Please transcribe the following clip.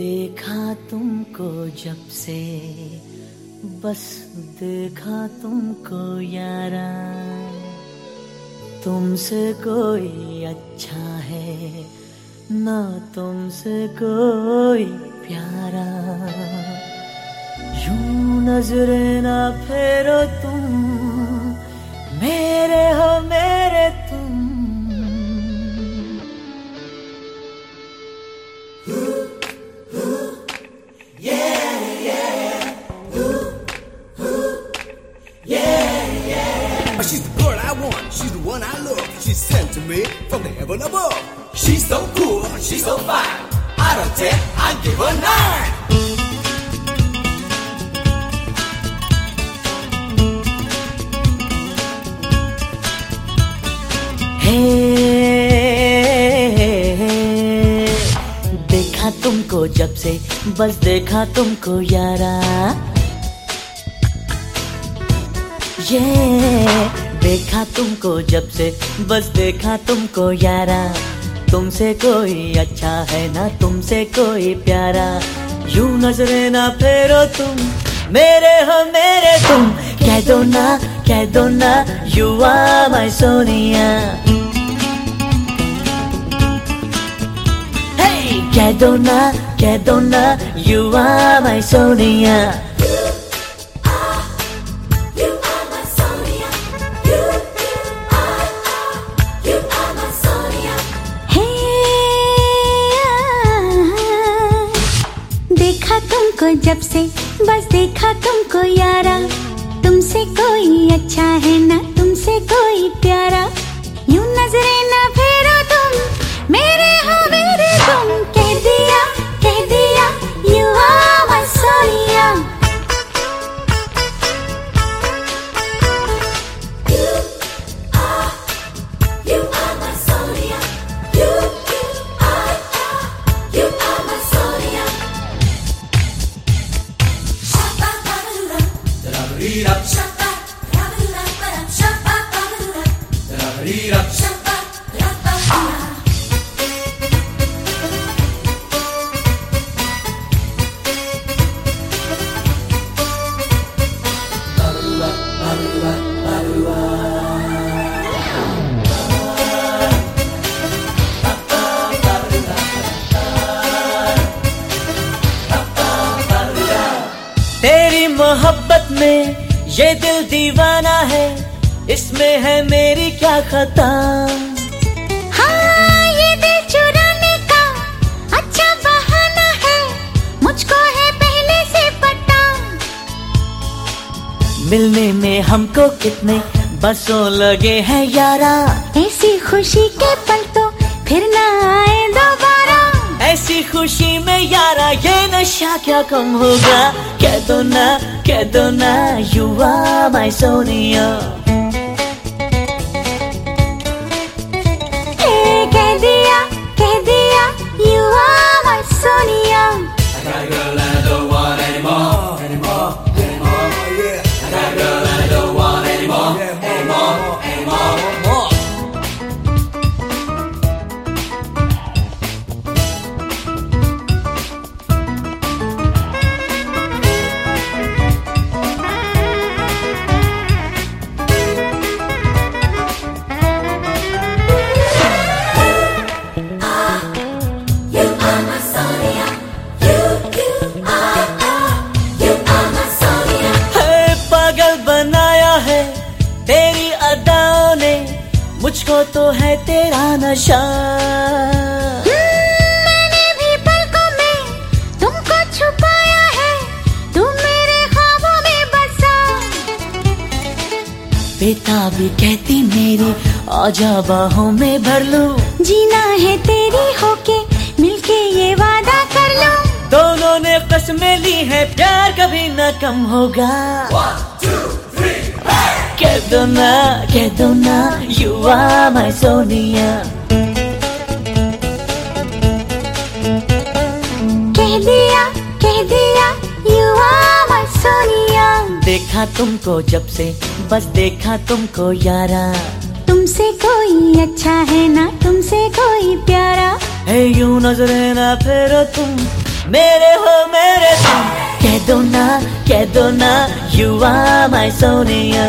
देखा तुमको जब से, बस देखा तुमको यारा। तुमसे कोई अच्छा है, ना तुमसे कोई प्यारा। यूँ नजरे ना फेरो तुम, मेरे हो She's the girl I want, she's the one I love. She's sent to me from the heaven above. She's so cool, she's so fine. Out of ten, I give her nine. हे देखा तुमको जब से बस देखा तुमको यारा ये देखा तुमको जब से बस देखा तुमको यारा। तुमसे कोई अच्छा है ना तुमसे कोई प्यारा। यू नजरे ना फेरो तुम मेरे हो मेरे तुम। कह दो ना कह दो ना you are my Sonia Hey, कह दो ना कह दो ना यू आर माय सोनिया जब से। बस देखा तुमको यारा। तुमसे कोई अच्छा है ना, तुमसे कोई प्यारा। यूँ नज़रें ना feet up. मोहब्बत में ये दिल दीवाना है इसमें है मेरी क्या खता। हाँ ये दिल चुराने का अच्छा बहाना है मुझको है पहले से पता। मिलने में हमको कितने बसों लगे हैं यारा। ऐसी खुशी के पल तो खुशी में यारा, ये नशा क्या कम होगा? कह दो ना, कह दो ना यू आर माय सोनिया तो है तेरा नशा। मैंने भी पलकों में तुमको छुपाया है तुम मेरे ख्वाबों में बसा। बेताबी कहती मेरी आजा बाहों में भर लूँ। जीना है तेरी होके मिलके ये वादा कर लो। दोनों ने कसमें ली है प्यार कभी न कम होगा। कह दो यू आर माय सोनिया कह दिया कह दिया यू आर माय सोनिया देखा तुमको जब से बस देखा तुमको यारा। तुमसे कोई अच्छा है ना तुमसे कोई प्यारा। है यूँ नजरे ना फेरो तुम मेरे हो मेरे तुम। कह दो ना कह दो ना यू आर माय सोनिया